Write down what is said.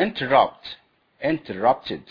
interrupt interrupted.